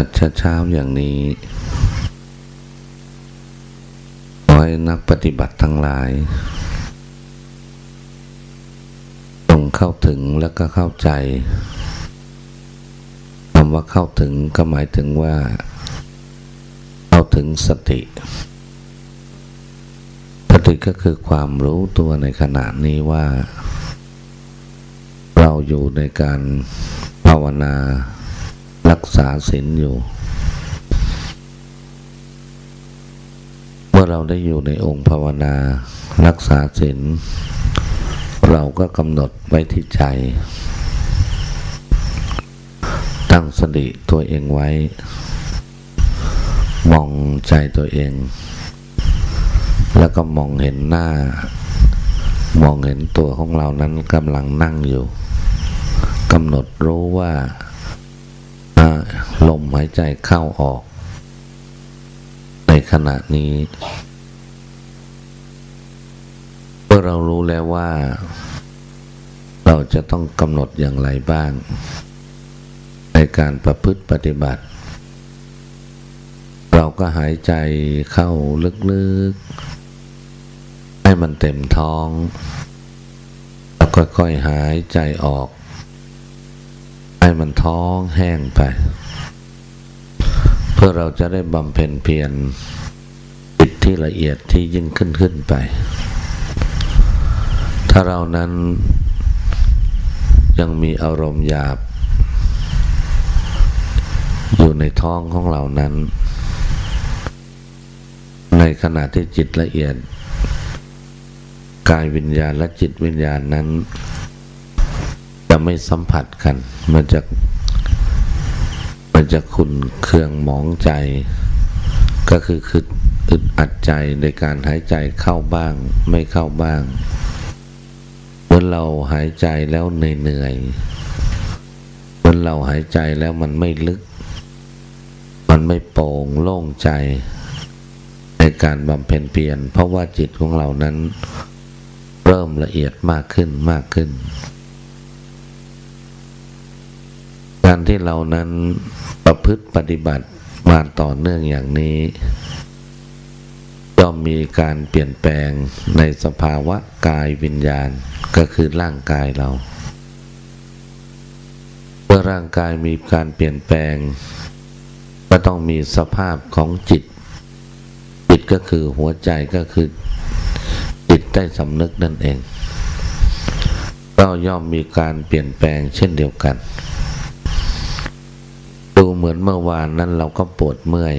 ัดเช้าอย่างนี้ขอให้นักปฏิบัติทั้งหลายจงเข้าถึงแล้วก็เข้าใจคำว่าเข้าถึงก็หมายถึงว่า เข้าถึงสติสติก็คือความรู้ตัวในขณะนี้ว่า เราอยู่ในการภาวนา รักษาศีลอยู่ เมื่อเราได้อยู่ในองค์ภาวนา รักษาศีลเราก็กำหนดไว้ที่ใจ ตั้งสติตัวเองไว้ มองใจตัวเอง แล้วก็มองเห็นหน้า มองเห็นตัวของเรานั้นกำลังนั่งอยู่กำหนดรู้ว่า ลมหายใจเข้าออก ในขณะนี้เมื่อเรารู้แล้วว่า เราจะต้องกำหนดอย่างไรบ้าง ในการประพฤติปฏิบัติ เราก็หายใจเข้าลึกๆ ให้มันเต็มท้องแล้วค่อยๆหายใจออก ให้มันท้องแห้งไป พื่อเราจะได้บำเพ็ญเพียรจิตที่ละเอียดที่ยิ่งขึ้นขึ้นไป ถ้าเรานั้นยังมีอารมณ์หยาบ อยู่ในท้องของเรานั้น ในขณะที่จิตละเอียด กายวิญญาณและจิตวิญญาณนั้น จะไม่สัมผัสกันมันจะ จะขุนเครื่องหมองใจ ก็คือคืออึดอัดใจในการหายใจเข้าบ้าง ไม่เข้าบ้างเมื่อเราหายใจแล้วเหนื่อยเมื่อเราหายใจแล้วมันไม่ลึก มันไม่โปร่งโล่งใจ ในการบำเพ็ญเพียรเพราะว่าจิตของเรานั้น เริ่มละเอียดมากขึ้นมากขึ้นการที่เรานั้น ประพฤติปฏิบัติมาต่อเนื่องอย่างนี้ย่อมมีการเปลี่ยนแปลงในสภาวะกายวิญญาณก็คือร่างกายเรา เมื่อร่างกายมีการเปลี่ยนแปลง ก็ต้องมีสภาพของจิต จิตก็คือหัวใจก็คือจิตได้สำนึกนั่นเอง ก็ย่อมมีการเปลี่ยนแปลงเช่นเดียวกัน เหมือนเมื่อวานนั้นเราก็ปวดเมื่อย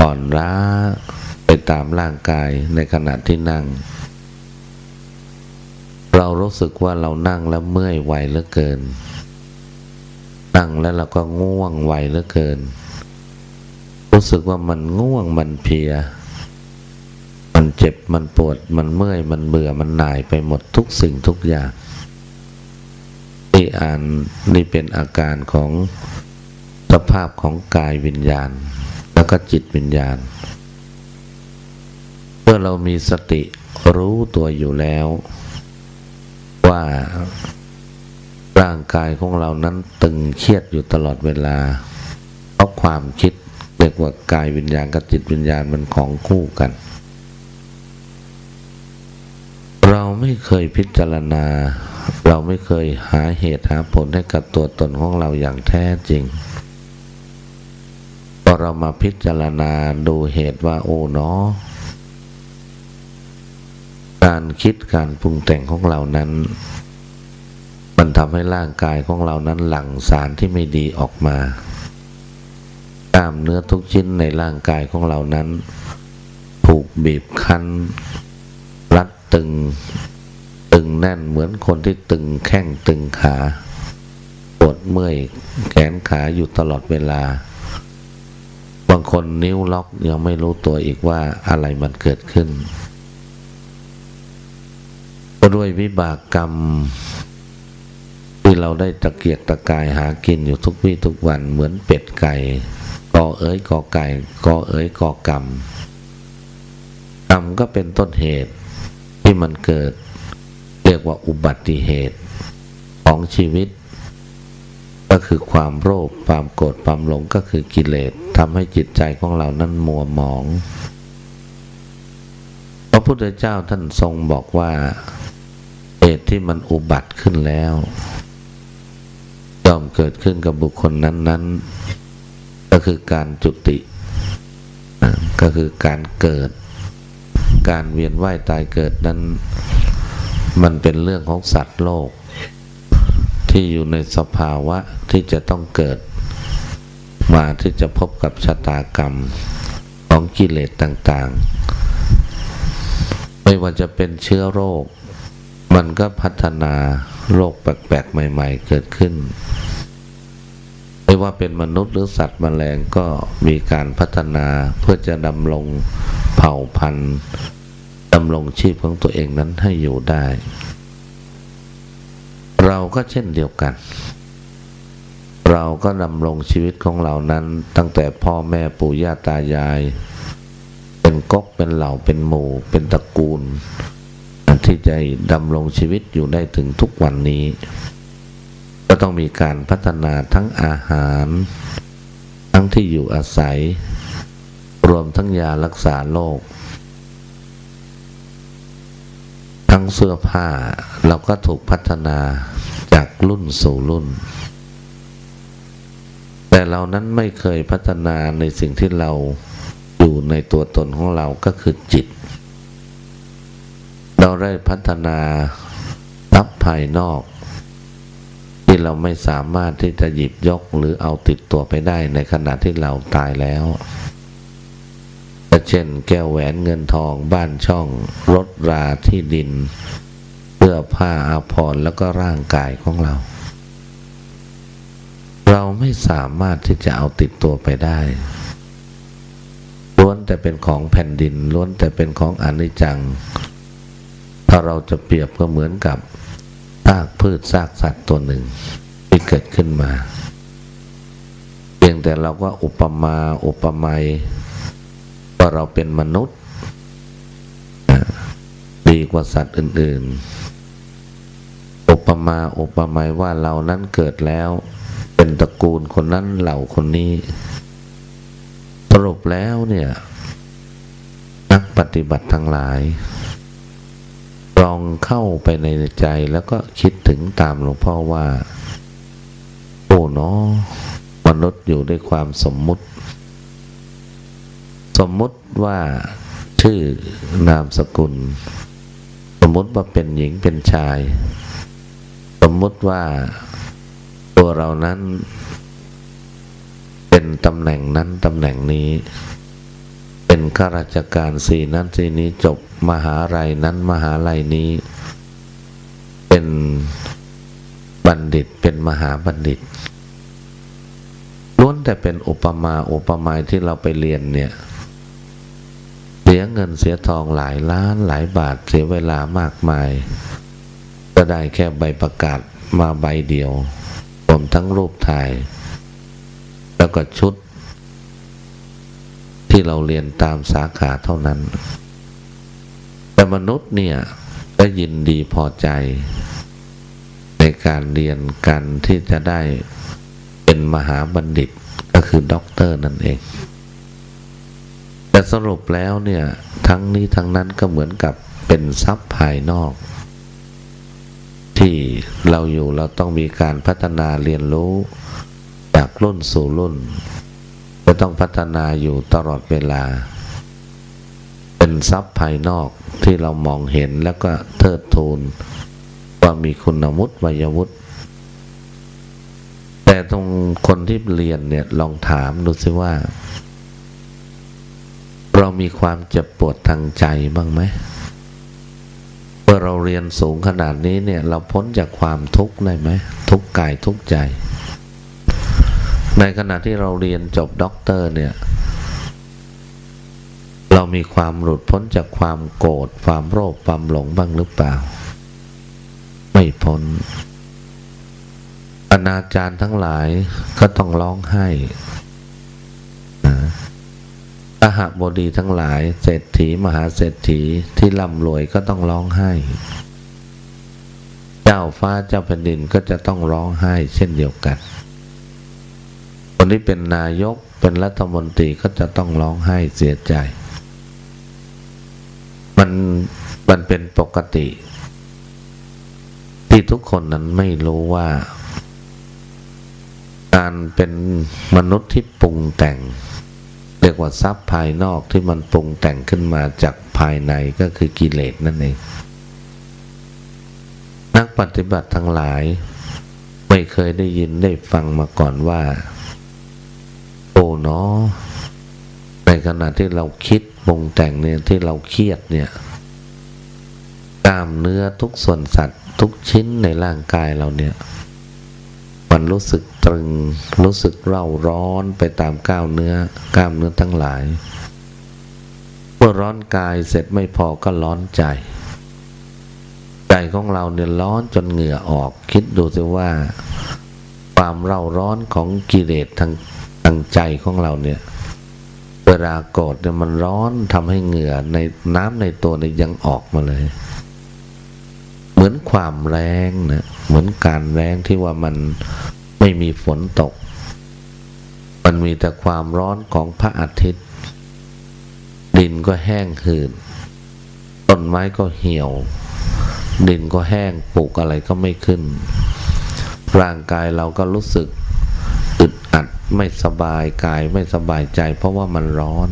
อ่อนล้าไปตามร่างกายในขณะที่นั่ง เรารู้สึกว่าเรานั่งแล้วเมื่อยไวเหลือเกิน นั่งแล้วเราก็ง่วงไวเหลือเกิน รู้สึกว่ามันง่วงมันเพีย มันเจ็บมันปวดมันเมื่อยมันเบื่อมันหน่ายไปหมดทุกสิ่งทุกอย่างนี่อ่านนี่เป็นอาการของ สภาพของกายวิญญาณ แล้วก็จิตวิญญาณ เมื่อเรามีสติรู้ตัวอยู่แล้ว ว่าร่างกายของเรานั้นตึงเครียดอยู่ตลอดเวลา เพราะความคิดเรียกว่ากายวิญญาณกับจิตวิญญาณมันของคู่กัน เราไม่เคยพิจารณา เราไม่เคยหาเหตุหาผลให้กับตัวตนของเราอย่างแท้จริง พอเรามาพิจารณาดูเหตุว่าโอ้เนาะการคิดการปรุงแต่งของเรานั้น มันทำให้ร่างกายของเรานั้นหลั่งสารที่ไม่ดีออกมากล้ามเนื้อทุกชิ้นในร่างกายของเรานั้น ผูกบีบคั้น รัดตึง ตึงแน่นเหมือนคนที่ตึงแข้งตึงขาปวดเมื่อยแขนขาอยู่ตลอดเวลาางคนนิ้วล็อกยังไม่รู้ตัวอีกว่าอะไรมันเกิดขึ้นก็ด้วยวิบากกรรม ที่เราได้ตะเกียกตะกายหากินอยู่ทุกวี่ทุกวันเหมือนเป็ดไก่กอเอ๋ยกอไก่กอเอ๋ยกอกรรมกรรมก็เป็นต้นเหตุที่มันเกิด เรียกว่าอุบัติเหตุของชีวิต ก็คือความโลภความโกรธความหลงก็คือกิเลสทำให้จิตใจของเรานั้นมัวหมอง พระพุทธเจ้าท่านทรงบอกว่าเหตุที่มันอุบัติขึ้นแล้วย่อมเกิดขึ้นกับบุคคลนั้น ๆ ก็คือการจุติก็คือการเกิด การเวียนว่ายตายเกิดนั้น มันเป็นเรื่องของสัตว์โลก ที่อยู่ในสภาวะที่จะต้องเกิด มาที่จะพบกับชะตากรรมของกิเลสต่างๆ ไม่ว่าจะเป็นเชื้อโรค มันก็พัฒนาโรคแปลกๆ ใหม่ ๆ เกิดขึ้น ไม่ว่าเป็นมนุษย์หรือสัตว์มแมลงก็มีการพัฒนาเพื่อจะดำรงเผ่าพันธุ์ดำรงชีพของตัวเองนั้นให้อยู่ได้ เราก็เช่นเดียวกัน เราก็ดำรงชีวิตของเรานั้น ตั้งแต่พ่อแม่ปู่ย่าตายาย เป็นก๊กเป็นเหล่าเป็นหมู่ เป็นตระกูล ที่จะดำรงชีวิตอยู่ได้ถึงทุกวันนี้ ก็ต้องมีการพัฒนาทั้งอาหาร ทั้งที่อยู่อาศัย รวมทั้งยารักษาโรค ทั้งเสื้อผ้าเราก็ถูกพัฒนาจากรุ่นสู่รุ่น แต่เรานั้นไม่เคยพัฒนาในสิ่งที่เราอยู่ในตัวตนของเราก็คือจิต เราได้พัฒนาทับภายนอก ที่เราไม่สามารถที่จะหยิบยกหรือเอาติดตัวไปได้ในขณะที่เราตายแล้ว เช่น แก้วแหวนเงินทองบ้านช่องรถราที่ดินเสื้อผ้าอาภรณ์แล้วก็ร่างกายของเรา เราไม่สามารถที่จะเอาติดตัวไปได้ล้วนแต่เป็นของแผ่นดินล้วนแต่เป็นของอนิจจัง ถ้าเราจะเปรียบก็เหมือนกับซากพืชซากสัตว์ตัวหนึ่ง ที่เกิดขึ้นมา เพียงแต่เราก็อุปมาอุปไมย ว่าเราเป็นมนุษย์ ดีกว่าสัตว์อื่นๆอุปมาอุปไมยว่าเรานั้นเกิดแล้ว เป็นตระกูลคนนั้นเหล่าคนนี้สรุปแล้วเนี่ยนักปฏิบัติทั้งหลายลองเข้าไปในใจแล้วก็คิดถึงตามหลวงพ่อว่า โอ้เนาะมนุษย์อยู่ด้วยความสมมุติ สมมุติว่าชื่อนามสกุล สมมุติว่าเป็นหญิงเป็นชาย สมมุติว่าตัวเรานั้น เป็นตำแหน่งนั้นตำแหน่งนี้ เป็นข้าราชการสีนั้นสีนี้จบมหาลัยนั้นมหาลัยนี้ เป็นบัณฑิตเป็นมหาบัณฑิตล้วนแต่เป็นอุปมาอุปไมยที่เราไปเรียนเนี่ย เสียเงินเสียทองหลายล้านหลายบาทเสียเวลามากมาย ก็ได้แค่ใบประกาศมาใบเดียวรวมทั้งรูปถ่าย แล้วก็ชุด ที่เราเรียนตามสาขาเท่านั้น แต่มนุษย์เนี่ยก็ยินดีพอใจ ในการเรียนกันที่จะได้เป็นมหาบัณฑิตก็คือด็อกเตอร์นั่นเอง แต่สรุปแล้วเนี่ยทั้งนี้ทั้งนั้นก็เหมือนกับเป็นทรัพย์ภายนอก ที่เราอยู่เราต้องมีการพัฒนาเรียนรู้จากรุ่นสู่รุ่น จะต้องพัฒนาอยู่ตลอดเวลา เป็นทรัพย์ภายนอกที่เรามองเห็นแล้วก็เทิดทูนว่ามีคุณวุฒิวัยวุฒิแต่ตรงคนที่เรียนเนี่ยลองถามดูสิว่า เรามีความเจ็บปวดทางใจบ้างไหมเมื่อเราเรียนสูงขนาดนี้เนี่ย เราพ้นจากความทุกข์ได้ไหมทุกกายทุกใจ ในขณะที่เราเรียนจบด็อกเตอร์เนี่ย เรามีความหลุดพ้นจากความโกรธความโลภความหลงบ้างหรือเปล่า ไม่พ้นอนาจารทั้งหลายก็ต้องร้องไห้ อาหาบดีทั้งหลาย เศรษฐีมหาเศรษฐีที่ร่ำรวยก็ต้องร้องไห้ เจ้าฟ้าเจ้าแผ่นดินก็จะต้องร้องไห้ เช่นเดียวกัน คนที่เป็นนายกเป็นรัฐมนตรีก็จะต้องร้องไห้เสียใจ มันมันเป็นปกติ ที่ทุกคนนั้นไม่รู้ว่า การเป็นมนุษย์ที่ปรุงแต่ง เรียกว่าทรัพย์ภายนอกที่มันปรุงแต่งขึ้นมาจากภายในก็คือกิเลสนั่นเอง นักปฏิบัติทั้งหลาย ไม่เคยได้ยินได้ฟังมาก่อนว่า โอ้เนาะในขณะที่เราคิดปรุงแต่งเนี่ยที่เราเครียดเนี่ยกล้ามเนื้อทุกส่วนสัตว์ทุกชิ้นในร่างกายเราเนี่ย มันรู้สึกตรึง รู้สึกเร่าร้อนไปตามก้าวเนื้อกล้ามเนื้อทั้งหลาย เมื่อร้อนกายเสร็จไม่พอก็ร้อนใจ ใจของเราเนี่ยร้อนจนเหงื่อออก คิดดูสิว่า ความเร่าร้อนของกิเลสทางทางใจของเราเนี่ยเวลาโกรธเนี่ยมันร้อนทำให้เหงื่อในน้ำในตัวเนี่ยยังออกมาเลย มือนความแรงนะเหมือนการแรงที่ว่ามันไม่มีฝนตก มันมีแต่ความร้อนของพระอาทิตย์ ดินก็แห้งหืนต้นไม้ก็เหี่ยว ดินก็แห้งปลูกอะไรก็ไม่ขึ้น ร่างกายเราก็รู้สึกอึดอัดไม่สบายกายไม่สบายใจ เพราะว่ามันร้อน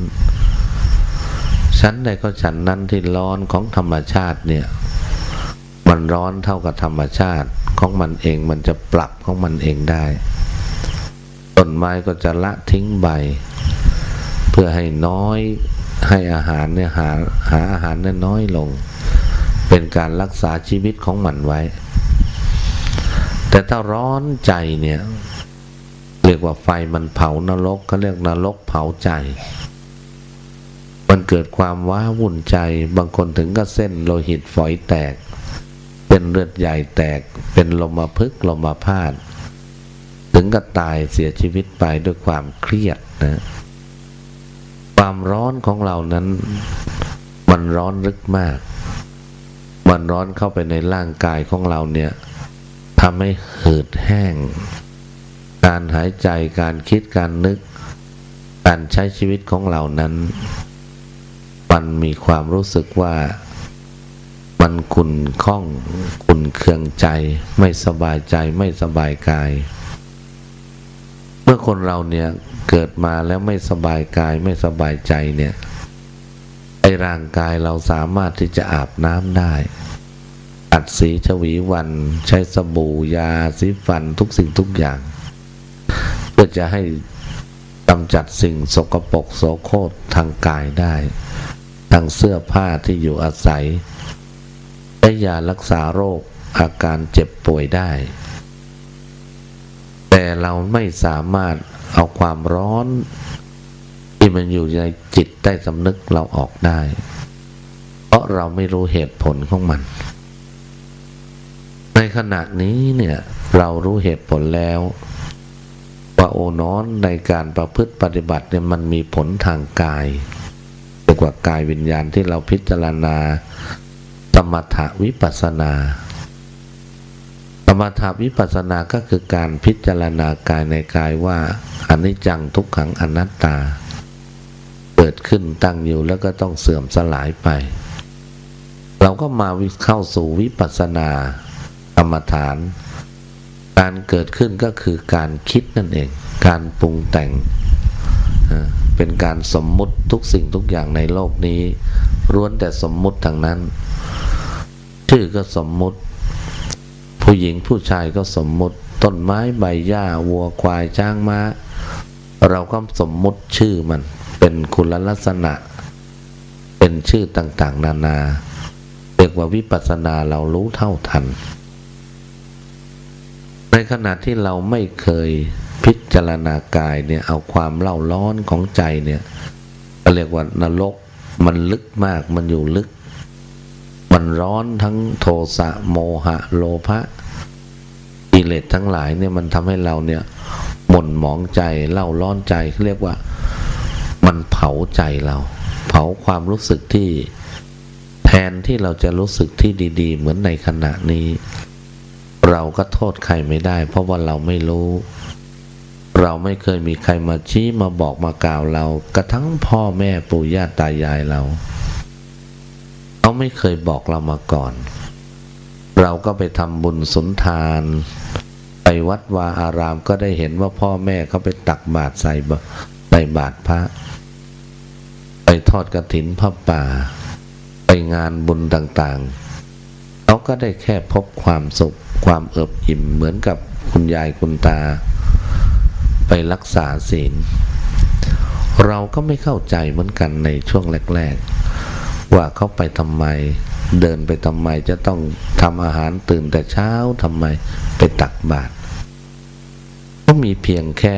ชั้นใดก็ชั้นนั้นที่ร้อนของธรรมชาติเนี่ย มันร้อนเท่ากับธรรมชาติของมันเองมันจะปรับของมันเองได้ต้นไม้ก็จะละทิ้งใบ เพื่อให้น้อยให้อาหารเนี่ยหาหาอาหารเนี่ยน้อยลง เป็นการรักษาชีวิตของมันไว้ แต่ถ้าร้อนใจเนี่ยเรียกว่าไฟมันเผานรกเขาเรียกนรกเผาใจ มันเกิดความว้าวุ่นใจ บางคนถึงก็เส้นโลหิตฝอยแตก เป็นเลือดใหญ่แตกเป็นลมพึกลมพาดถึงก็ตายเสียชีวิตไปด้วยความเครียดนะความร้อนของเรานั้น มันร้อนลึกมาก มันร้อนเข้าไปในร่างกายของเราเนี่ยทำให้หืดแห้ง การหายใจการคิดการนึก การใช้ชีวิตของเรานั้น มันมีความรู้สึกว่า มันขุ่นข้องขุ่นเคืองใจ ไม่สบายใจไม่สบายกาย เมื่อคนเราเนี่ยเกิดมาแล้วไม่สบายกายไม่สบายใจเนี่ยไอร่างกายเราสามารถที่จะอาบน้ำได้ อัดสีชวีวัน ใช้สบู่ยาสีฟันทุกสิ่งทุกอย่าง เพื่อจะให้กำจัดสิ่งสกปรกโสโครทางกายได้ ทางเสื้อผ้าที่อยู่อาศัย และยารักษาโรคอาการเจ็บป่วยได้ แต่เราไม่สามารถเอาความร้อน ที่มันอยู่ในจิตใต้สำนึกเราออกได้ เพราะเราไม่รู้เหตุผลของมัน ในขณะนี้เนี่ยเรารู้เหตุผลแล้วว่าโอนอนในการประพฤติปฏิบัติเนี่ยมันมีผลทางกายเรียกว่ากายวิญญาณที่เราพิจารณา มถวิปัสนา สมถวิปัสนาก็คือการพิจารณากายในกายว่าอนิจจังทุกขังอนัตตา เกิดขึ้นตั้งอยู่แล้วก็ต้องเสื่อมสลายไป เราก็มาเข้าสู่วิปัสนากรรมฐาน การเกิดขึ้นก็คือการคิดนั่นเอง การปรุงแต่งเป็นการสมมุติทุกสิ่งทุกอย่างในโลกนี้ล้วนแต่สมมุติทางนั้น ชื่อก็สมมุติ ผู้หญิงผู้ชายก็สมมุติ ต้นไม้ใบหญ้าวัวควายจ้างมา้า เราก็สมมุติชื่อมันเป็นคุณลักษณะ เป็นชื่อต่างๆ นานาเรียกว่าวิปัสสนาเรารู้เท่าทัน ในขณะที่เราไม่เคยพิจารณากายเนี่ยเอาความเล่าร้อนของใจเนี่ยเรียกว่านรกมันลึกมากมันอยู่ลึก มันร้อนทั้งโทสะโมหะ โลภะอิเลสทั้งหลายเนี่ยมันทำให้เราเนี่ยหม่นหมองใจเล่าร้อนใจเรียกว่า มันเผาใจเรา เผาความรู้สึกที่แทนที่เราจะรู้สึกที่ดี ๆ เหมือนในขณะนี้ เราก็โทษใครไม่ได้ เพราะว่าเราไม่รู้ เราไม่เคยมีใครมาชี้มาบอกมากล่าวเรา กระทั่งพ่อแม่ปู่ย่าตายายเรา เขาไม่เคยบอกเรามาก่อน เราก็ไปทำบุญสุนทาน ไปวัดวาอารามก็ได้เห็นว่าพ่อแม่เขาไปตักบาตรใส่ใส่บาตรพระ ไปทอดกระถินพระป่า ไปงานบุญต่างๆเขาก็ได้แค่พบความสุขความเอิบอิ่มเหมือนกับคุณยายคุณตา ไปรักษาศีล เราก็ไม่เข้าใจเหมือนกันในช่วงแรก ๆ ว่าเขาไปทำไม เดินไปทำไมจะต้องทำอาหารตื่นแต่เช้าทำไมไปตักบาตรก็มีเพียงแค่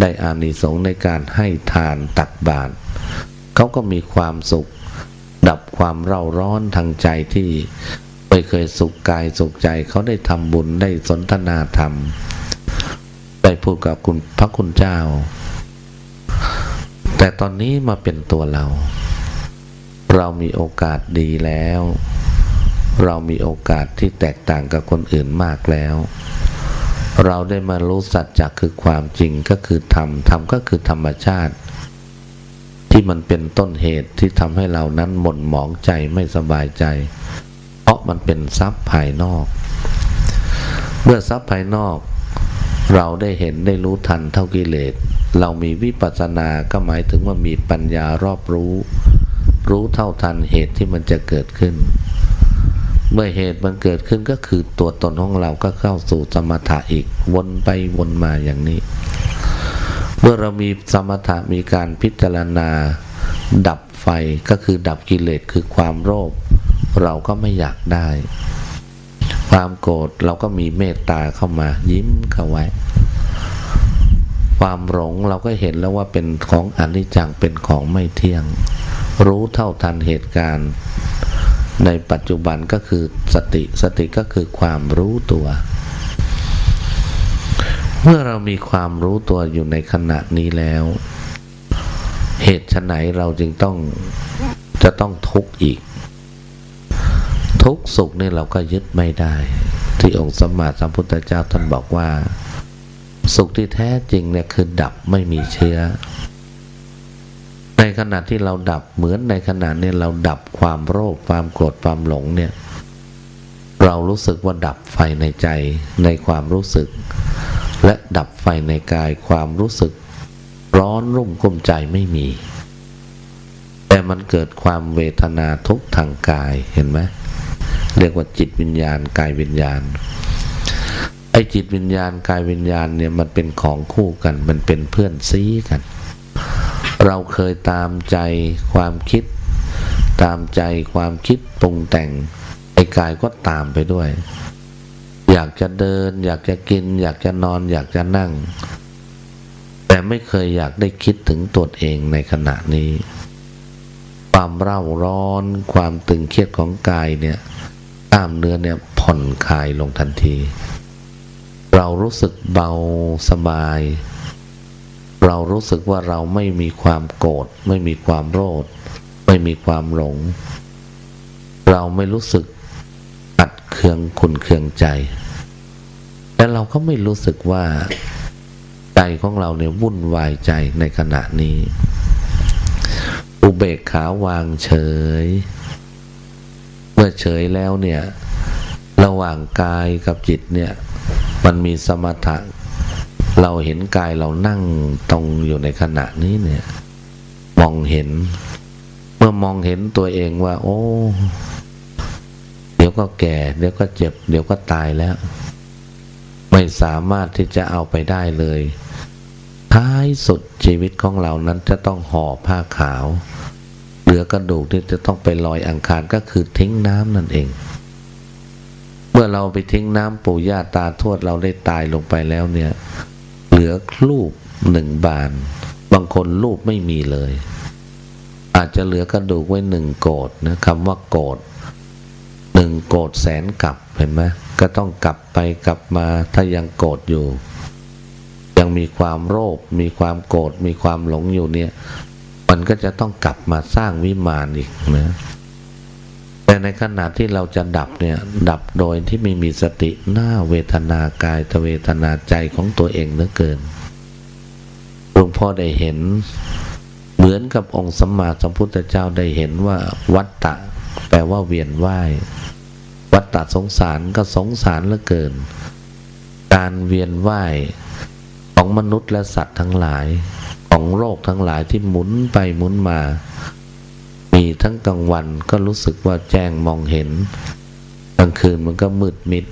ได้อานิสงส์ในการให้ทานตักบาตรเขาก็มีความสุข ดับความเร่าร้อนทางใจที่ไม่เคยสุขกายสุขใจเขาได้ทำบุญได้สนทนาธรรม ได้พูดกับคุณพระคุณเจ้า แต่ตอนนี้มาเป็นตัวเรา เรามีโอกาสดีแล้ว เรามีโอกาสที่แตกต่างกับคนอื่นมากแล้ว เราได้มารู้สัจจะคือความจริงก็คือธรรมธรรมก็คือธรรมชาติ ที่มันเป็นต้นเหตุที่ทำให้เรานั้นหม่นหมองใจไม่สบายใจ เพราะมันเป็นทรัพย์ภายนอก เมื่อทรัพย์ภายนอก เราได้เห็นได้รู้ทันเท่ากิเลสเรามีวิปัสสนาก็หมายถึงว่ามีปัญญารอบรู้ รู้เท่าทันเหตุที่มันจะเกิดขึ้น เมื่อเหตุมันเกิดขึ้นก็คือตัวตนของเราก็เข้าสู่สมถะอีกวนไปวนมาอย่างนี้ เมื่อเรามีสมถะมีการพิจารณา ดับไฟก็คือดับกิเลสคือความโลภเราก็ไม่อยากได้ ความโกรธเราก็มีเมตตาเข้ามา ยิ้มเข้าไว้ความหลงเราก็เห็นแล้วว่าเป็นของอนิจจังเป็นของไม่เที่ยง รู้เท่าทันเหตุการณ์ ในปัจจุบันก็คือสติสติก็คือความรู้ตัว เมื่อเรามีความรู้ตัวอยู่ในขณะนี้แล้ว เหตุไฉนเราจึงต้องจะต้องทุกข์อีก ทุกสุขนี่เราก็ยึดไม่ได้ ที่องค์สมมาสัมพุทธเจ้าท่านบอกว่า สุขที่แท้จริงเนี่ยคือดับไม่มีเชื้อ ในขณะที่เราดับเหมือนในขณะนี้เราดับความโรคความโกรธความหลงเนี่ยเรารู้สึกว่าดับไฟในใจในความรู้สึก และดับไฟในกายความรู้สึก ร้อนรุ่มกุ้มใจไม่มี แต่มันเกิดความเวทนาทุกทางกายเห็นไหมเรียกว่าจิตวิญญาณกายวิญญาณไอ้จิตวิญญาณกายวิญญาณเนี่ยมันเป็นของคู่กัน มันเป็นเพื่อนซีกัน เราเคยตามใจความคิด ตามใจความคิดปรุงแต่งไอ้กายก็ตามไปด้วย อยากจะเดิน อยากจะกิน อยากจะนอน อยากจะนั่ง แต่ไม่เคยอยากได้คิดถึงตัวเองในขณะนี้ ความเร่าร้อน ความตึงเครียดของกายเนี่ยกล้ามเนื้อเนี่ยผ่อนคลายลงทันที เรารู้สึกเบาสบาย เรารู้สึกว่าเราไม่มีความโกรธไม่มีความโลภไม่มีความหลง เราไม่รู้สึกอัดเคืองขุนเคืองใจ แต่เราก็ไม่รู้สึกว่าใจของเราเนี่ยวุ่นวายใจในขณะนี้ อุเบกขาวางเฉย เมื่อเฉยแล้วเนี่ย ระหว่างกายกับจิตเนี่ย มันมีสมถะ เราเห็นกายเรานั่งตรงอยู่ในขณะนี้เนี่ย มองเห็น เมื่อมองเห็นตัวเองว่า โอ้ เดี๋ยวก็แก่ เดี๋ยวก็เจ็บ เดี๋ยวก็ตายแล้ว ไม่สามารถที่จะเอาไปได้เลย ท้ายสุดชีวิตของเรานั้นจะต้องห่อผ้าขาวเหลือกระดูกที่จะต้องไปลอยอังคารก็คือทิ้งน้ำนั่นเอง เมื่อเราไปทิ้งน้ำปู่ย่าตาทวดเราได้ตายลงไปแล้วเนี่ย เหลือรูปหนึ่งบาน บางคนรูปไม่มีเลย อาจจะเหลือกระดูกไว้หนึ่งโกดนะคำว่าโกดหนึ่งโกดแสนกลับเห็นไหมก็ต้องกลับไปกลับมาถ้ายังโกรธอยู่ ยังมีความโลภมีความโกรธมีความหลงอยู่เนี่ย มันก็จะต้องกลับมาสร้างวิมานอีกนะ แต่ในขณะที่เราจะดับเนี่ย ดับโดยที่ไม่มีสติหน้าเวทนากายตเวทนาใจของตัวเองเหลือเกินหลวงพ่อได้เห็น เหมือนกับองค์สัมมาสัมพุทธเจ้าได้เห็นว่าวัตตะ แปลว่าเวียนว่ายวัตตะสงสารก็สงสารเหลือเกิน การเวียนว่ายของมนุษย์และสัตว์ทั้งหลายของโรคทั้งหลายที่หมุนไปหมุนมา มีทั้งกลางวันก็รู้สึกว่าแจ้งมองเห็นกลางคืนมันก็มืดมิด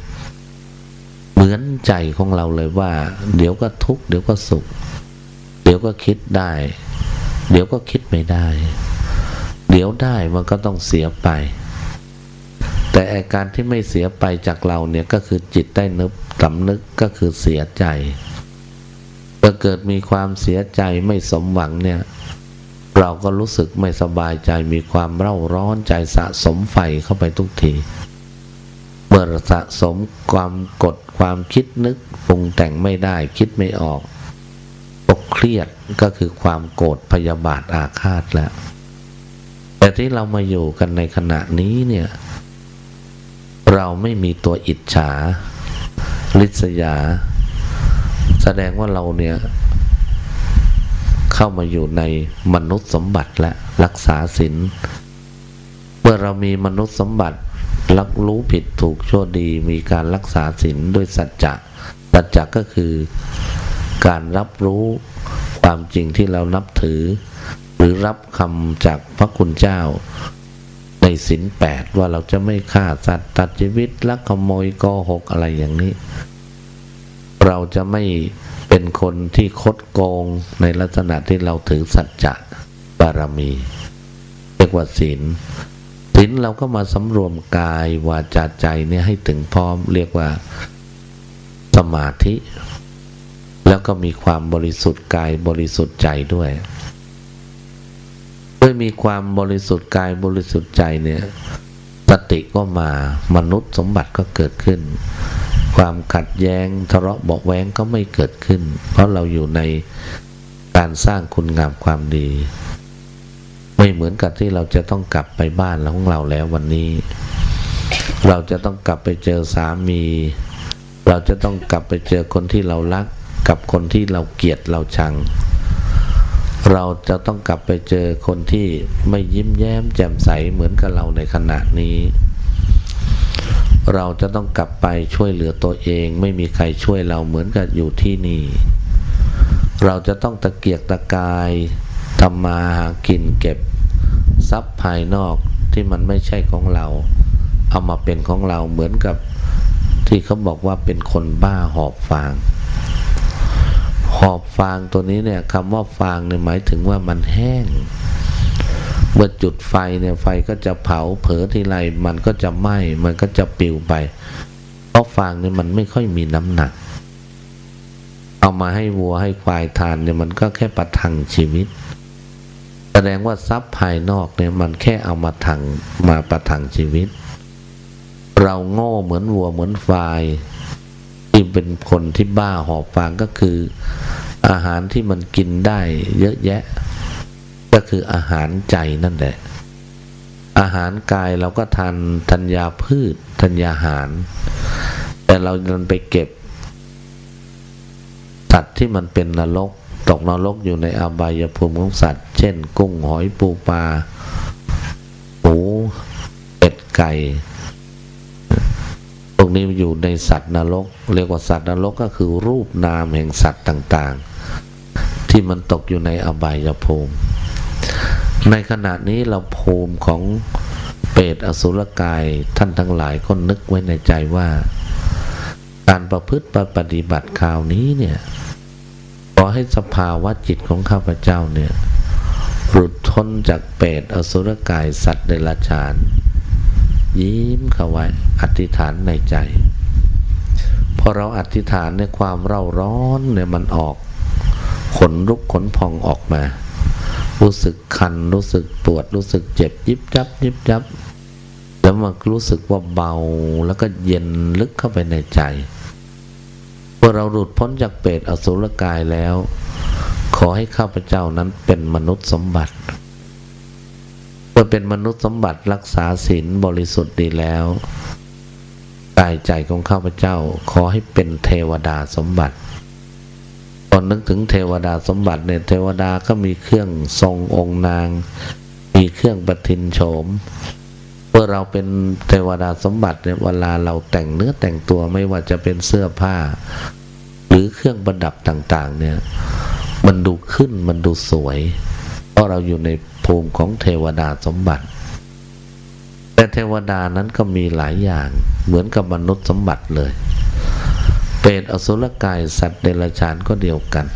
เหมือนใจของเราเลยว่า เดี๋ยวก็ทุกข์เดี๋ยวก็สุข เดี๋ยวก็คิดได้ เดี๋ยวก็คิดไม่ได้ เดี๋ยวได้มันก็ต้องเสียไป แต่อาการที่ไม่เสียไปจากเราเนี่ยก็คือจิตได้นึกสำนึกก็คือเสียใจเมื่อเกิดมีความเสียใจไม่สมหวังเนี่ย เราก็รู้สึกไม่สบายใจมีความเร่าร้อนใจสะสมไฟเข้าไปทุกที เมื่อสะสมความกดความคิดนึกปรุงแต่งไม่ได้คิดไม่ออกตกเครียดก็คือความโกรธพยาบาทอาฆาตแล้ว แต่ที่เรามาอยู่กันในขณะนี้เนี่ย เราไม่มีตัวอิจฉา ลิษยา แสดงว่าเราเนี่ย เข้ามาอยู่ในมนุษย์สมบัติและรักษาศีลเมื่อเรามีมนุษย์สมบัติรักรู้ผิดถูกชั่วดีมีการรักษาศีลด้วยสัจจะสัจจะก็คือการรับรู้ความจริงที่เรานับถือ หรือรับคำจากพระคุณเจ้า ในศีลแปดว่าเราจะไม่ฆ่าสัตว์ตัดชีวิตลักขโมยโกหกอะไรอย่างนี้ เราจะไม่ เป็นคนที่คดโกงในลักษณะที่เราถือสัจจะบารมีเรียกว่าศีลศีลเราก็มาสำรวมกายวาจาใจเนี่ยให้ถึงพร้อมเรียกว่าสมาธิ แล้วก็มีความบริสุทธิ์กายบริสุทธิ์ใจด้วยเมื่อมีความบริสุทธิ์กายบริสุทธิ์ใจเนี่ยสติก็มามนุษย์สมบัติก็เกิดขึ้น ความขัดแย้งทะเลาะเบาแวงก็ไม่เกิดขึ้น เพราะเราอยู่ในการสร้างคุณงามความดี ไม่เหมือนกับที่เราจะต้องกลับไปบ้านของเราแล้ววันนี้ เราจะต้องกลับไปเจอสามี เราจะต้องกลับไปเจอคนที่เรารัก กับคนที่เราเกลียดเราชัง เราจะต้องกลับไปเจอคนที่ไม่ยิ้มแย้มแจ่มใสเหมือนกับเราในขณะนี้ เราจะต้องกลับไปช่วยเหลือตัวเอง ไม่มีใครช่วยเราเหมือนกับอยู่ที่นี่ เราจะต้องตะเกียกตะกายทำมาหากินเก็บทรัพย์ภายนอกที่มันไม่ใช่ของเรา เอามาเป็นของเราเหมือนกับที่เขาบอกว่าเป็นคนบ้าหอบฟาง หอบฟางตัวนี้เนี่ยคำว่าฟางเนี่ยหมายถึงว่ามันแห้ง เมื่อจุดไฟเนี่ยไฟก็จะเผาเผลอทีไรมันก็จะไหม้มันก็จะปิวไป เพราะฟางเนี่ยมันไม่ค่อยมีน้ำหนัก เอามาให้วัวให้ควายทานเนี่ยมันก็แค่ประทังชีวิต แสดงว่าทรัพย์ภายนอกเนี่ยมันแค่เอามาทังมาประทังชีวิต เราโง่เหมือนวัวเหมือนควายที่เป็นคนที่บ้าหอบฟางก็คือ อาหารที่มันกินได้เยอะแยะ ก็คืออาหารใจนั่นแหละ อาหารกายเราก็ทานธัญญาพืชธัญญาหาร แต่เราดันไปเก็บสัตว์ที่มันเป็นนรกตกนรกอยู่ในอบายภูมิของสัตว์ เช่น กุ้งหอยปูปลาหมูเป็ดไก่พวกนี้อยู่ในสัตว์นรก เรียกว่าสัตว์นรกก็คือรูปนามแห่งสัตว์ต่าง ๆ ที่มันตกอยู่ในอบายภูมิ ในขณะนี้เราภูมิของเปรตอสุรกายท่านทั้งหลายก็นึกไว้ในใจว่า การประพฤติปฏิบัติคราวนี้เนี่ยขอให้สภาวะจิตของข้าพเจ้าเนี่ยหลุดพ้นจากเปรตอสุรกายสัตว์เดรัจฉาน ยิ้มเข้าไว้อธิษฐานในใจพอเราอธิษฐานในความเร่าร้อนเนี่ยมันออกขนลุกขนพองออกมา รู้สึกคัน รู้สึกปวด รู้สึกเจ็บ ยิบยับ ยิบยับ แล้วมันรู้สึกว่าเบาแล้วก็เย็นลึกเข้าไปในใจเมื่อเราหลุดพ้นจากเปรตอสุรกายแล้ว ขอให้ข้าพเจ้านั้นเป็นมนุษย์สมบัติเมื่อเป็นมนุษย์สมบัติรักษาศีลบริสุทธิ์ดีแล้วกายใจของข้าพเจ้าขอให้เป็นเทวดาสมบัติ ตอนนึกถึงเทวดาสมบัติเนี่ยเทวดาก็มีเครื่องทรงองค์นาง มีเครื่องประทินโฉมเมื่อเราเป็นเทวดาสมบัติเนี่ยเวลาเราแต่งเนื้อแต่งตัวไม่ว่าจะเป็นเสื้อผ้า หรือเครื่องประดับต่าง ๆ เนี่ย มันดูขึ้นมันดูสวย เพราะเราอยู่ในภูมิของเทวดาสมบัติ แต่เทวดานั้นก็มีหลายอย่างเหมือนกับมนุษย์สมบัติเลย เปรตอสุรกายสัตว์เดรัจฉานก็เดียวกัน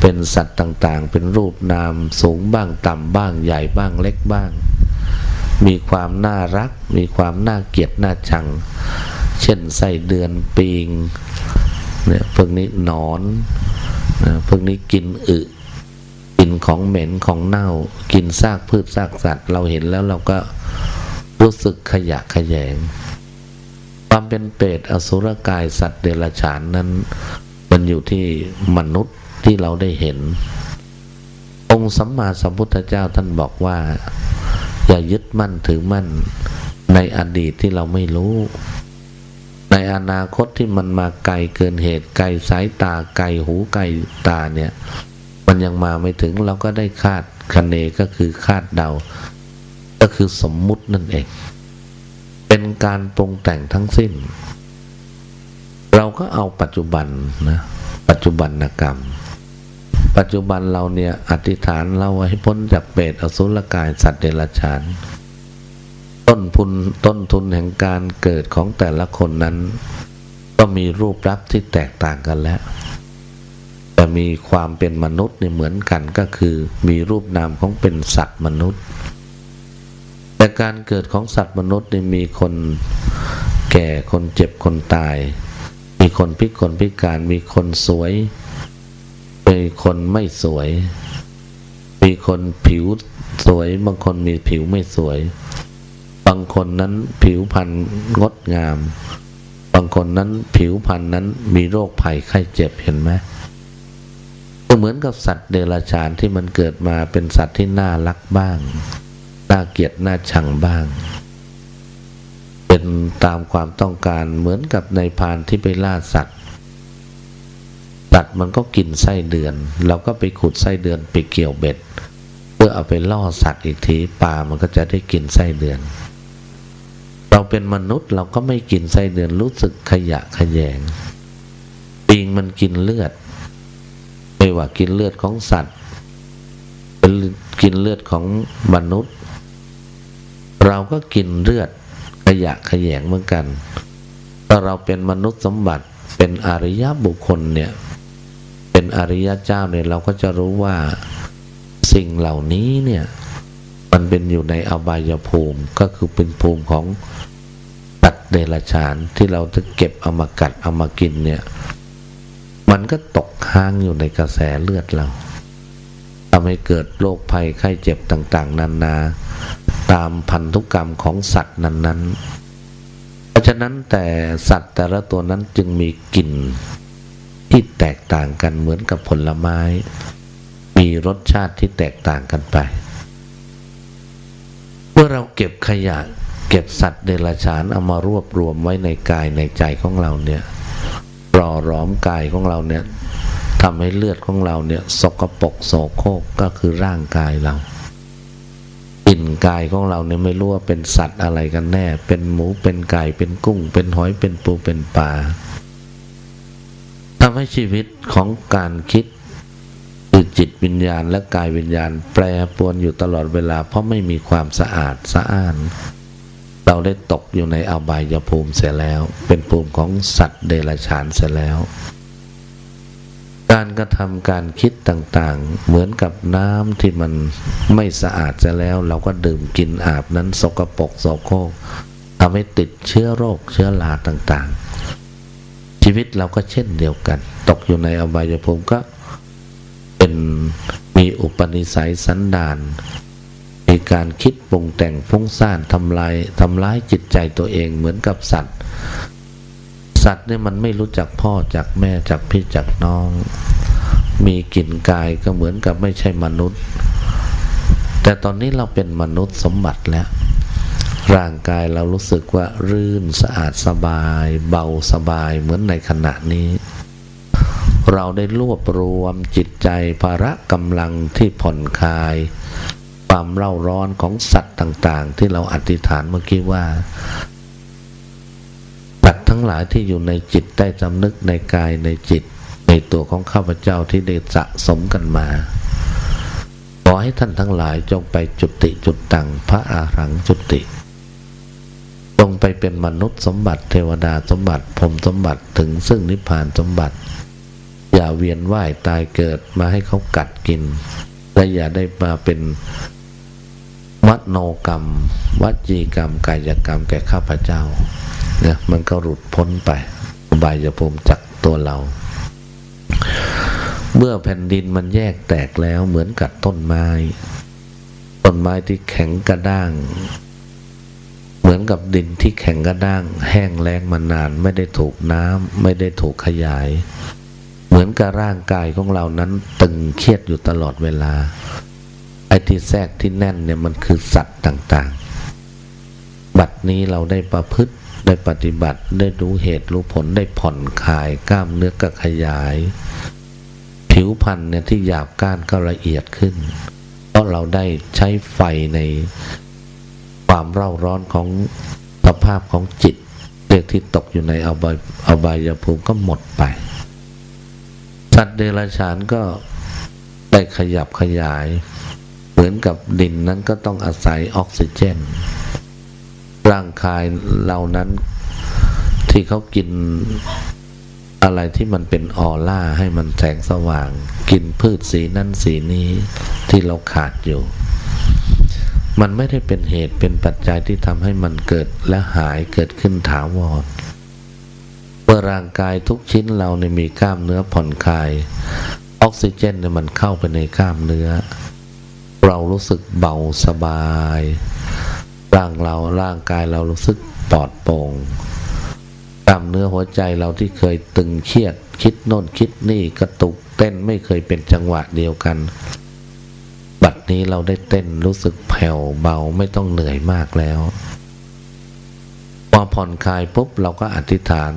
เป็นสัตว์ต่างๆ เป็นรูปนามสูงบ้างต่ำบ้างใหญ่บ้างเล็กบ้าง มีความน่ารัก มีความน่าเกลียดน่าชัง เช่นไส้เดือนปิงเนี่ยพวกนี้นอนนะพวกนี้กินอึกินของเหม็นของเน่า กินซากพืชซากสัตว์ เราเห็นแล้วเราก็รู้สึกขยะขยง ความเป็นเปรตอสุรกายสัตว์เดรัจฉานนั้น มันอยู่ที่มนุษย์ที่เราได้เห็น องค์สัมมาสัมพุทธเจ้าท่านบอกว่า อย่ายึดมั่นถือมั่นในอดีตที่เราไม่รู้ ในอนาคตที่มันมาไกลเกินเหตุไกลสายตาไกลหูไกลตาเนี่ย มันยังมาไม่ถึงเราก็ได้คาดคะเนก็คือคาดเดา ก็คือสมมุตินั่นเอง เป็นการปรุงแต่งทั้งสิ้น เราก็เอาปัจจุบันนะปัจจุบันกรรม ปัจจุบันเราเนี่ยอธิษฐานเราให้พ้นจากเปรตอสุรกายสัตว์เดรัจฉาน ต้นทุนต้นทุนแห่งการเกิดของแต่ละคนนั้น ก็มีรูปลักษณ์ที่แตกต่างกันแล้วแต่มีความเป็นมนุษย์เนี่ยเหมือนกันก็คือ มีรูปนามของเป็นสัตว์มนุษย์ แต่การเกิดของสัตว์มนุษย์นี่มีคนแก่คนเจ็บคนตาย มีคนพิกลพิการมีคนสวยมีคนไม่สวย มีคนผิวสวย บางคนมีผิวไม่สวย บางคนนั้นผิวพรรณงดงาม บางคนนั้นผิวพรรณนั้นมีโรคภัยไข้เจ็บเห็นไหมก็เหมือนกับสัตว์เดรัจฉานที่มันเกิดมาเป็นสัตว์ที่น่ารักบ้าง น่าเกลียดน่าชังบ้าง เป็นตามความต้องการเหมือนกับในพานที่ไปล่าสัตว์สัตว์มันก็กินไส้เดือน เราก็ไปขุดไส้เดือนไปเกี่ยวเบ็ด เพื่อเอาไปล่อสัตว์อีกทีปลามันก็จะได้กินไส้เดือน เราเป็นมนุษย์เราก็ไม่กินไส้เดือนรู้สึกขยะขยงปิงมันกินเลือด ไม่ว่ากินเลือดของสัตว์กินเลือดของมนุษย์ เราก็กินเลือดขยะขยงเหมือนกันถ้าเราเป็นมนุษย์สมบัติเป็นอริยบุคคลเนี่ย เป็นอริยเจ้าเนี่ยเราก็จะรู้ว่าสิ่งเหล่านี้เนี่ย มันเป็นอยู่ในอบายภูมิก็คือเป็นภูมิของตัดเดรัจฉานที่เราจะเก็บเอามากัดเอามากินเนี่ย มันก็ตกค้างอยู่ในกระแสเลือดเราทำให้เกิดโรคภัยไข้เจ็บต่าง ๆ นานา ตามพันธุกรรมของสัตว์นั้นๆ เพราะฉะนั้นแต่สัตว์แต่ละตัวนั้นจึงมีกลิ่นที่แตกต่างกันเหมือนกับผลไม้ มีรสชาติที่แตกต่างกันไป เมื่อเราเก็บขยะเก็บสัตว์เดรัจฉานเอามารวบรวมไว้ในกายในใจของเราเนี่ยรอร้อมกายของเราเนี่ยทำให้เลือดของเราเนี่ยสกปรกโสโครกก็คือร่างกายเรา กลิ่นกายของเราเนี่ยไม่รู้ว่าเป็นสัตว์อะไรกันแน่ เป็นหมูเป็นไก่เป็นกุ้ง เป็นหอยเป็นปูเป็นปลาทำให้ชีวิตของการคิดคือจิตวิญญาณและกายวิญญาณ แปรปรวนอยู่ตลอดเวลา เพราะไม่มีความสะอาดสะอ้าน เราได้ตกอยู่ในอบายภูมิเสียแล้ว เป็นภูมิของสัตว์เดรัจฉานเสียแล้ว การกระทำการคิดต่างๆ เหมือนกับน้ำที่มันไม่สะอาดจะแล้ว เราก็ดื่มกินอาบนั้นสกปรกโสโครกทำให้ติดเชื้อโรคเชื้อราต่างๆ ชีวิตเราก็เช่นเดียวกัน ตกอยู่ในอบายภูมิก็เป็นมีอุปนิสัยสันดานมีการคิดปรุงแต่งฟุ้งซ่านทำลายทำร้ายจิตใจตัวเองเหมือนกับสัตว์ สัตว์เนี่ยมันไม่รู้จักพ่อจากแม่จากพี่จากน้อง มีกลิ่นกายก็เหมือนกับไม่ใช่มนุษย์ แต่ตอนนี้เราเป็นมนุษย์สมบัติแล้ว ร่างกายเรารู้สึกว่ารื่นสะอาดสบาย เบาสบายเหมือนในขณะนี้ เราได้รวบรวมจิตใจภาระกำลังที่ผ่อนคลายความเร่าร้อนของสัตว์ต่างๆ ที่เราอธิษฐานเมื่อกี้ว่า สัตว์ทั้งหลายที่อยู่ในจิตได้จำนึกในกายในจิต ในตัวของข้าพเจ้าที่ได้สะสมกันมาขอให้ท่านทั้งหลายจงไปจุติจุดตังพระอาหังจุติ จงไปเป็นมนุษย์สมบัติเทวดาสมบัติพรมสมบัติถึงซึ่งนิพพานสมบัติ อย่าเวียนว่ายตายเกิดมาให้เขากัดกิน และอย่าได้มาเป็นมโนกรรมวจีกรรมกายกรรมแก่ข้าพเจ้า นี่ยมันก็หลุดพ้นไปอบายภูมิจากตัวเรา เมื่อแผ่นดินมันแยกแตกแล้วเหมือนกับต้นไม้ ต้นไม้ที่แข็งกระด้าง เหมือนกับดินที่แข็งกระด้าง แห้งแล้งมานานไม่ได้ถูกน้ำไม่ได้ถูกขยาย เหมือนกับร่างกายของเรานั้นตึงเครียดอยู่ตลอดเวลาไอ้ที่แทรกที่แน่นเนี่ยมันคือสัตว์ต่างๆ บัดนี้เราได้ประพฤติ ได้ปฏิบัติได้รู้เหตุรู้ผลได้ผ่อนคลายกล้ามเนื้อก็ขยาย ผิวพรรณเนี่ยที่หยาบก้านก็ละเอียดขึ้น เพราะเราได้ใช้ไฟในความเร่าร้อนของสภาพของจิตเรียกที่ตกอยู่ในอบายอบายภูมิก็หมดไป สัตว์เดรัจฉานก็ได้ขยับขยาย เหมือนกับดินนั้นก็ต้องอาศัยออกซิเจน ร่างกายเหล่านั้น ที่เขากินอะไรที่มันเป็นออร่าให้มันแสงสว่าง กินพืชสีนั่นสีนี้ที่เราขาดอยู่ มันไม่ได้เป็นเหตุเป็นปัจจัยที่ทำให้มันเกิดและหายเกิดขึ้นถาวรเมื่อร่างกายทุกชิ้นเราเนี่ยมีกล้ามเนื้อผ่อนคลาย ออกซิเจนเนี่ยมันเข้าไปในกล้ามเนื้อ เรารู้สึกเบาสบาย ร่างเราร่างกายเรารู้สึกปลอดโปร่งกล้ามเนื้อหัวใจเราที่เคยตึงเครียด คิดโน่นคิดนี่กระตุกเต้นไม่เคยเป็นจังหวะเดียวกัน บัดนี้เราได้เต้นรู้สึกแผ่วเบาไม่ต้องเหนื่อยมากแล้วพอผ่อนคลายปุ๊บเราก็อธิษฐาน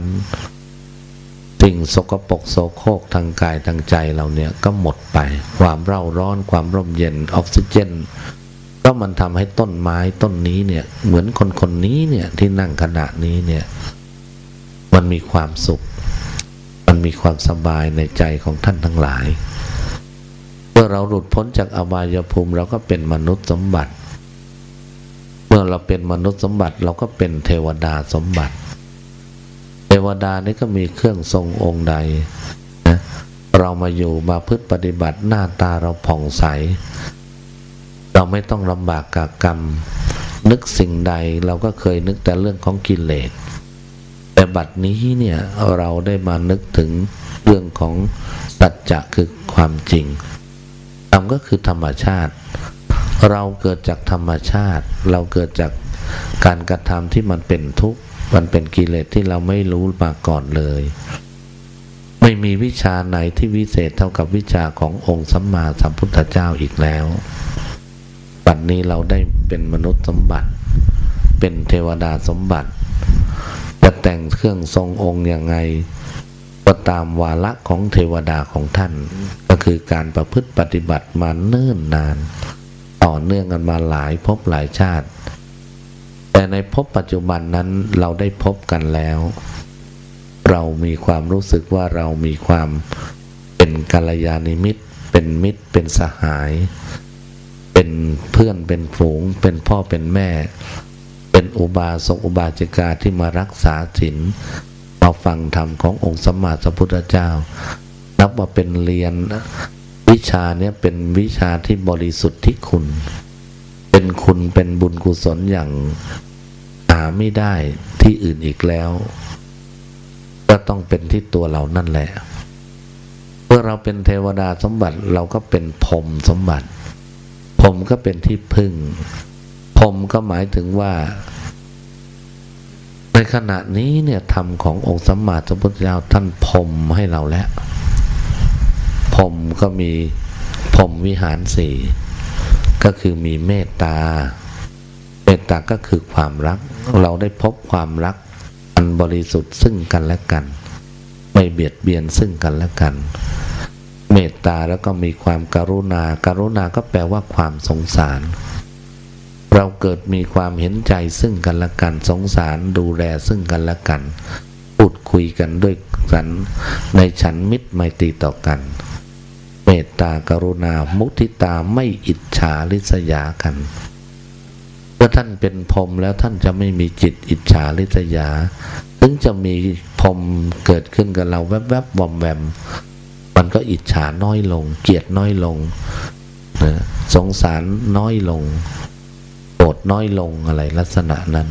สิ่งสกปรกโสโครกทางกายทางใจเราเนี่ยก็หมดไป ความเร่าร้อนความร่มเย็นออกซิเจน ก็มันทำให้ต้นไม้ต้นนี้เนี่ย เหมือนคนคนนี้เนี่ยที่นั่งขณะนี้เนี่ย มันมีความสุข มันมีความสบายในใจของท่านทั้งหลาย เมื่อเราหลุดพ้นจากอบายภูมิเราก็เป็นมนุษย์สมบัติ เมื่อเราเป็นมนุษย์สมบัติเราก็เป็นเทวดาสมบัติ เทวดานี่ก็มีเครื่องทรงองค์ใดนะเรามาอยู่มาพึ่ปฏิบัติหน้าตาเราผ่องใส เราไม่ต้องลำบากกับกรรม นึกสิ่งใดเราก็เคยนึกแต่เรื่องของกิเลสแต่บัดนี้เนี่ยเราได้มานึกถึงเรื่องของสัจจะคือความจริงกรรมก็คือธรรมชาติ เราเกิดจากธรรมชาติ เราเกิดจากการกระทำที่มันเป็นทุกข์มันเป็นกิเลสที่เราไม่รู้มาก่อนเลย ไม่มีวิชาไหนที่วิเศษเท่ากับวิชาขององค์สัมมาสัมพุทธเจ้าอีกแล้ว บัดนี้เราได้เป็นมนุษย์สมบัติ เป็นเทวดาสมบัติ จะแต่งเครื่องทรงองค์ยังไงก็ตามวาระของเทวดาของท่าน ก็คือการประพฤติปฏิบัติมาเนิ่นนาน ต่อเนื่องกันมาหลายภพหลายชาติ แต่ในภพปัจจุบันนั้นเราได้พบกันแล้ว เรามีความรู้สึกว่าเรามีความเป็นกัลยาณมิตร เป็นมิตรเป็นสหาย เป็นเพื่อนเป็นฝูง เป็นพ่อเป็นแม่ เป็นอุบาสกอุบาจิกาที่มารักษาศีลมาฟังธรรมขององค์สมมาสัมพุทธเจ้า นับว่าเป็นเรียนวิชาเนี้ยเป็นวิชาที่บริสุทธิ์ที่คุณ เป็นคุณเป็นบุญกุศลอย่างหาไม่ได้ที่อื่นอีกแล้ว ก็ต้องเป็นที่ตัวเรานั่นแหละเมื่อเราเป็นเทวดาสมบัติเราก็เป็นพรมสมบัติ ผมก็เป็นที่พึ่ง ผมก็หมายถึงว่า ในขณะนี้เนี่ยธรรมขององค์สัมมาสัมพุทธเจ้าท่านพรมให้เราแล้วผมก็มีผมวิหารสี่ก็คือมีเมตตา เมตตาก็คือความรัก เราได้พบความรักอันบริสุทธิ์ซึ่งกันและกัน ไม่เบียดเบียนซึ่งกันและกัน เมตตาแล้วก็มีความการุณาการุณาก็แปลว่าความสงสาร เราเกิดมีความเห็นใจซึ่งกันและกันสงสารดูแลซึ่งกันและกันพูดคุยกันด้วยกันในฉันมิตรไมตรีต่อกัน เมตตากรุณามุทิตาไม่อิจฉาริษยากันเมื่อท่านเป็นพรมแล้วท่านจะไม่มีจิตอิจฉาริษยา ถึงจะมีพรมเกิดขึ้นกับเราแวบๆบวอมแวม มันก็อิจฉาน้อยลง เกียดน้อยลงนะสงสารน้อยลงโกรธน้อยลงอะไรลักษณะนั้น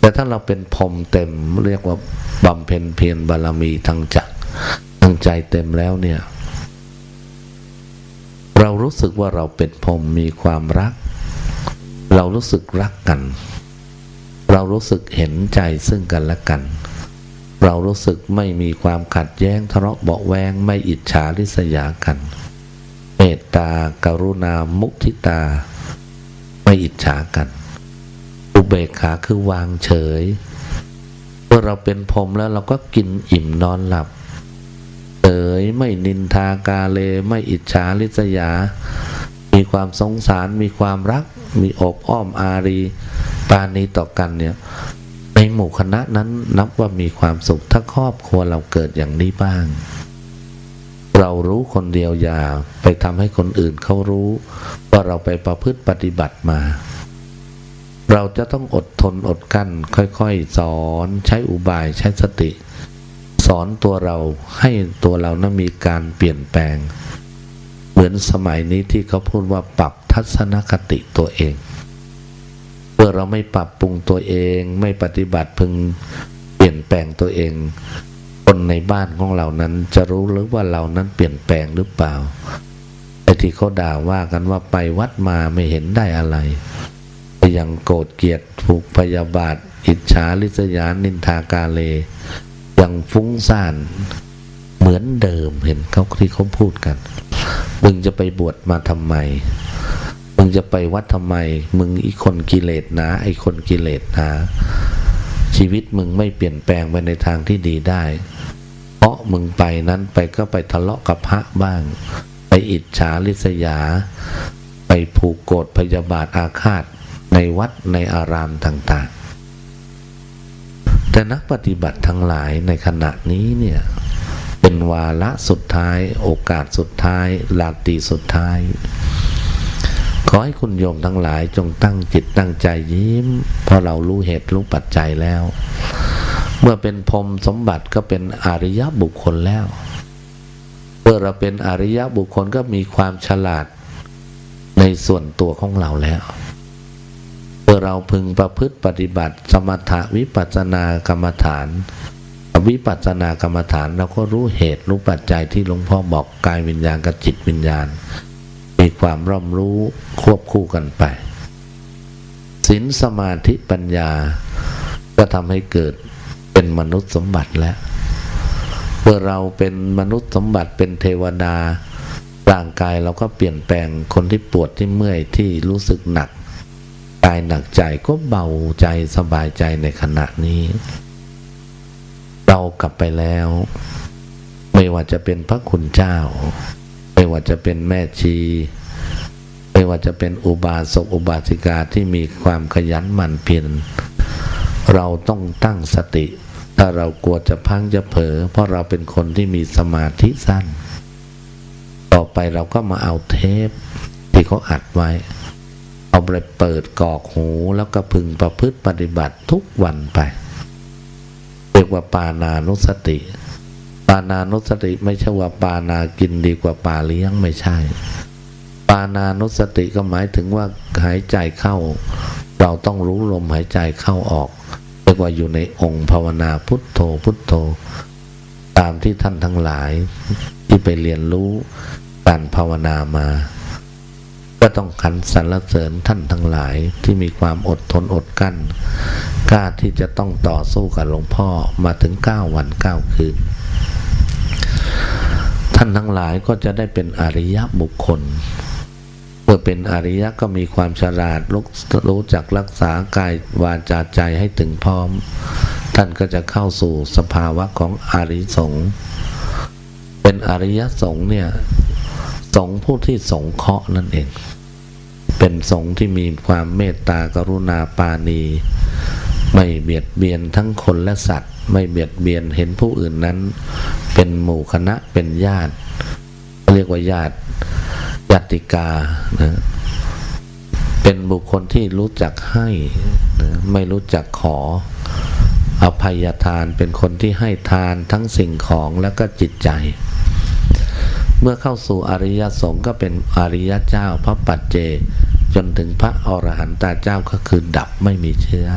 แต่ถ้าเราเป็นพรมเต็มเรียกว่าบำเพ็ญเพียรบารมีทางจักทางใจเต็มแล้วเนี่ย เรารู้สึกว่าเราเป็นพรมมีความรัก เรารู้สึกรักกัน เรารู้สึกเห็นใจซึ่งกันและกันเเรารู้สึกไม่มีความขัดแย้งทะเลาะเบาแวงไม่อิจฉาริษยากัน เมตตากรุณามุทิตา ไม่อิจฉากัน อุเบกขาคือวางเฉย เมื่อเราเป็นพรมแล้วเราก็กินอิ่มนอนหลับเฉยไม่นินทากาเลไม่อิจฉาริษยา มีความสงสารมีความรัก มีอบอ้อมอารีปานีต่อกันเนี่ย หมู่คณะนั้นนับว่ามีความสุขถ้าครอบครัวเราเกิดอย่างนี้บ้าง เรารู้คนเดียวอย่าไปทำให้คนอื่นเขารู้ ว่าเราไปประพฤติปฏิบัติมา เราจะต้องอดทนอดกั้น ค่อยๆ สอนใช้อุบายใช้สติ สอนตัวเราให้ตัวเรานั้นมีการเปลี่ยนแปลง เหมือนสมัยนี้ที่เขาพูดว่าปรับทัศนคติตัวเอง เมื่อเราไม่ปรับปรุงตัวเอง ไม่ปฏิบัติพึงเปลี่ยนแปลงตัวเอง คนในบ้านของเรานั้นจะรู้หรือว่าเรานั้นเปลี่ยนแปลงหรือเปล่าไอ้ที่เขาด่าว่ากันว่าไปวัดมาไม่เห็นได้อะไรยังโกรธเกลียดผูกพยาบาท อิจฉาริษยานินทากาเล ยังฟุ้งซ่านเหมือนเดิมเห็นเขาที่เขาพูดกัน มึงจะไปบวชมาทำไม มึงจะไปวัดทำไม มึงอีกคนกิเลสนะไอคนกิเลสนะชีวิตมึงไม่เปลี่ยนแปลงไปในทางที่ดีได้ เพราะมึงไปนั้นไปก็ไปทะเลาะกับพระบ้าง ไปอิจฉาริษยา ไปผูกโกรธพยาบาทอาฆาตในวัดในอารามต่างๆ แต่นักปฏิบัติทั้งหลายในขณะนี้เนี่ยเป็นวาระสุดท้าย โอกาสสุดท้ายลาตีสุดท้าย ขอให้คุณโยมทั้งหลายจงตั้งจิตตั้งใจยิ้มเพราะเรารู้เหตุรู้ปัจจัยแล้ว เมื่อเป็นพรมสมบัติก็เป็นอริยบุคคลแล้วเมื่อเราเป็นอริยบุคคลก็มีความฉลาดในส่วนตัวของเราแล้วเมื่อเราพึงประพฤติปฏิบัติ สมถะวิปัสสนากรรมฐาน วิปัสสนากรรมฐานเราก็รู้เหตุรู้ปัจจัยที่หลวงพ่อบอกกายวิญญาณกับจิตวิญญาณ มีความร่ำรู้ควบคู่กันไปศีลสมาธิปัญญา ก็ทำให้เกิดเป็นมนุษย์สมบัติแล้วเมื่อเราเป็นมนุษย์สมบัติเป็นเทวดา ร่างกายเราก็เปลี่ยนแปลงคนที่ปวดที่เมื่อยที่รู้สึกหนักกายหนักใจก็เบาใจสบายใจในขณะนี้ เรากลับไปแล้ว ไม่ว่าจะเป็นพระคุณเจ้า ไม่ว่าจะเป็นแม่ชี ไม่ว่าจะเป็นอุบาสกอุบาสิกาที่มีความขยันหมั่นเพียรเราต้องตั้งสติ ถ้าเรากลัวจะพังจะเผลอเพราะเราเป็นคนที่มีสมาธิสั้น ต่อไปเราก็มาเอาเทปที่เขาอัดไว้ เอาไปเปิดกอกหูแล้วก็พึงประพฤติปฏิบัติทุกวันไปเรียกว่าปานานุสติ ปานานุสติไม่ใช่ว่าปานากินดีกว่าปาเลี้ยงไม่ใช่ ปานานุสติก็หมายถึงว่าหายใจเข้า เราต้องรู้ลมหายใจเข้าออกเรียกว่าอยู่ในองค์ภาวนาพุทโธพุทโธ ตามที่ท่านทั้งหลายที่ไปเรียนรู้การภาวนามา ก็ต้องขันสรรเสริญท่านทั้งหลายที่มีความอดทนอดกั้นกล้าที่จะต้องต่อสู้กับหลวงพ่อมาถึงเก้าวันเก้าคืนานทั้งหลายก็จะได้เป็นอริยบุคคล เมื่อเป็นอริยะก็มีความฉลาดรู้จักรักษากายวาจาใจให้ถึงพร้อม ท่านก็จะเข้าสู่สภาวะของอริสงเป็นอริยสงเนี่ยสงผู้ที่สงเคราะห์นั่นเอง เป็นสงที่มีความเมตตากรุณาปาณี ไม่เบียดเบียนทั้งคนและสัตว์ ไม่เบียดเบียนเห็นผู้อื่นนั้น เป็นหมู่คณะเป็นญาติ เรียกว่าญาติญาติกานะเป็นบุคคลที่รู้จักให้นะไม่รู้จักขอ อภัยทานเป็นคนที่ให้ทานทั้งสิ่งของแล้วก็จิตใจ เมื่อเข้าสู่อริยสงฆ์ก็เป็นอริยเจ้าพระปัจเจจนถึงพระอรหันตาเจ้าก็คือดับไม่มีเชื้อ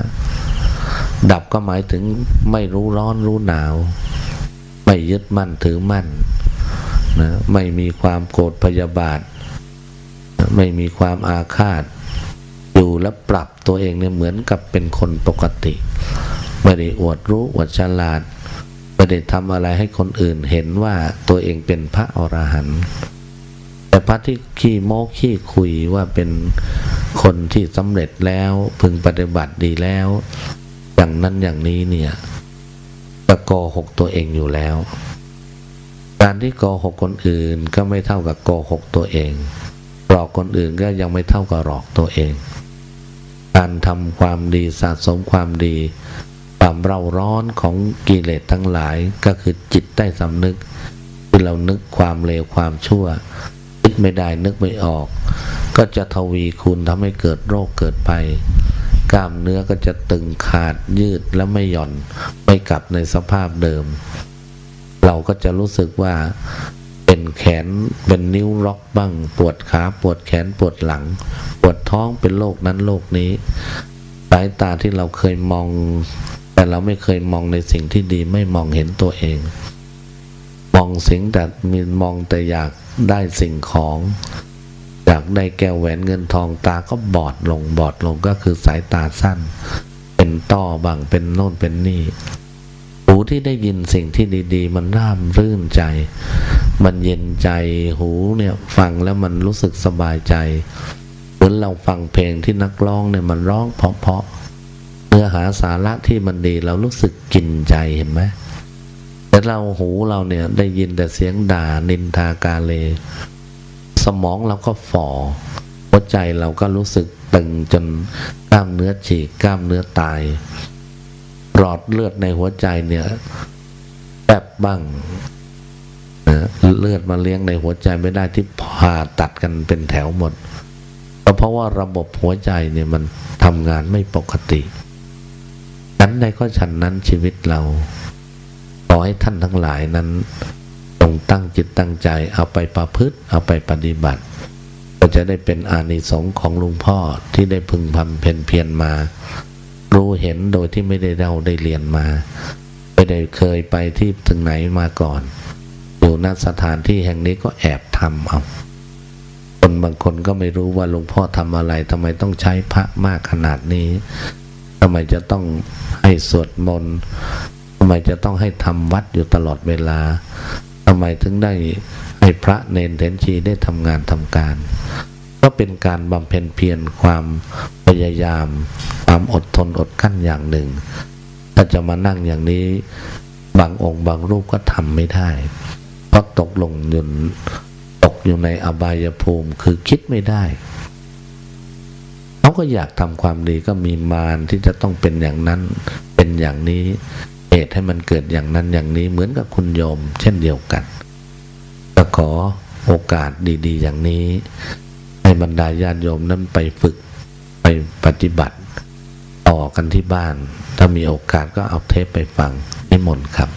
ดับก็หมายถึงไม่รู้ร้อนรู้หนาว ไม่ยึดมั่นถือมั่นนะไม่มีความโกรธพยาบาท ไม่มีความอาฆาต อยู่และปรับตัวเองเนี่ยเหมือนกับเป็นคนปกติ ไม่ได้อวดรู้อวดฉลาดไม่ได้ทำอะไรให้คนอื่นเห็นว่าตัวเองเป็นพระอรหันต์แต่พระที่ขี้โม้ขี้คุยว่าเป็นคนที่สำเร็จแล้วพึงปฏิบัติดีแล้ว อย่างนั้นอย่างนี้เนี่ย จะโกหกตัวเองอยู่แล้ว การที่โกหกคนอื่นก็ไม่เท่ากับโกหกตัวเอง หลอกคนอื่นก็ยังไม่เท่ากับหลอกตัวเอง การทำความดีสะสมความดี ความเร่าร้อนของกิเลสทั้งหลายก็คือจิตใต้สำนึกที่เรานึกความเลวความชั่วคิดไม่ได้นึกไม่ออก ก็จะทวีคูณทำให้เกิดโรคเกิดภัย กล้ามเนื้อก็จะตึงขาดยืดและไม่หย่อนไม่กลับในสภาพเดิม เราก็จะรู้สึกว่าเป็นแขนเป็นนิ้วล็อกบ้างปวดขาปวดแขนปวดหลัง ปวดท้องเป็นโรคนั้นโรคนี้สายตาที่เราเคยมอง แต่เราไม่เคยมองในสิ่งที่ดีไม่มองเห็นตัวเอง มองสิ่งแต่มีมองแต่อยากได้สิ่งของ อยากได้แก้วแหวนเงินทองตาก็บอดลงบอดลงก็คือสายตาสั้น เป็นต้อบังเป็นโน่นเป็นนี่หูที่ได้ยินสิ่งที่ดีๆ มันร่ามรื่นใจ มันเย็นใจหูเนี่ยฟังแล้วมันรู้สึกสบายใจเหมือนเราฟังเพลงที่นักร้องเนี่ยมันร้องเพราะๆเนื้อหาสาระที่มันดีเรารู้สึกกินใจเห็นไหมแต่เราหูเราเนี่ยได้ยินแต่เสียงด่านินทากาเล สมองเราก็ฝ่อหัวใจเราก็รู้สึกตึงจนกล้ามเนื้อฉีกกล้ามเนื้อตายหลอดเลือดในหัวใจเนี่ยแปบบ้างนะเลือดมาเลี้ยงในหัวใจไม่ได้ที่ผ่าตัดกันเป็นแถวหมดก็เพราะว่าระบบหัวใจเนี่ยมันทำงานไม่ปกติฉันใดก็ฉันนั้นชีวิตเราขอให้ท่านทั้งหลายนั้น จงตั้งจิตตั้งใจเอาไปประพฤติเอาไปปฏิบัติ ก็จะได้เป็นอานิสงส์ของลุงพ่อที่ได้พึงพำเพนเพียรมา รู้เห็นโดยที่ไม่ได้เราได้เรียนมา ไม่ได้เคยไปที่ถึงไหนมาก่อน อยู่ณสถานที่แห่งนี้ก็แอบทำเอาคนบางคนก็ไม่รู้ว่าหลวงพ่อทำอะไรทำไมต้องใช้พระมากขนาดนี้ทำไมจะต้องให้สวดมนต์ทำไมจะต้องให้ทำวัดอยู่ตลอดเวลา ทำไมถึงได้ให้พระเนนเทนชีได้ทำงานทำการ ก็เป็นการบำเพ็ญเพียรความพยายาม ความอดทนอดกั้นอย่างหนึ่ง ถ้าจะมานั่งอย่างนี้ บางองค์บางรูปก็ทำไม่ได้เพราะตกลงยนตกอยู่ในอบายภูมิคือคิดไม่ได้เขาก็อยากทำความดีก็มีมารที่จะต้องเป็นอย่างนั้นเป็นอย่างนี้ เหตุให้มันเกิดอย่างนั้นอย่างนี้เหมือนกับคุณโยม เช่นเดียวกันก็ขอโอกาสดีๆ อย่างนี้ ให้บรรดาญาติโยมนั้นไปฝึกไปปฏิบัติ ต่อกันที่บ้าน ถ้ามีโอกาสก็เอาเทปไปฟังนิมนต์ครับ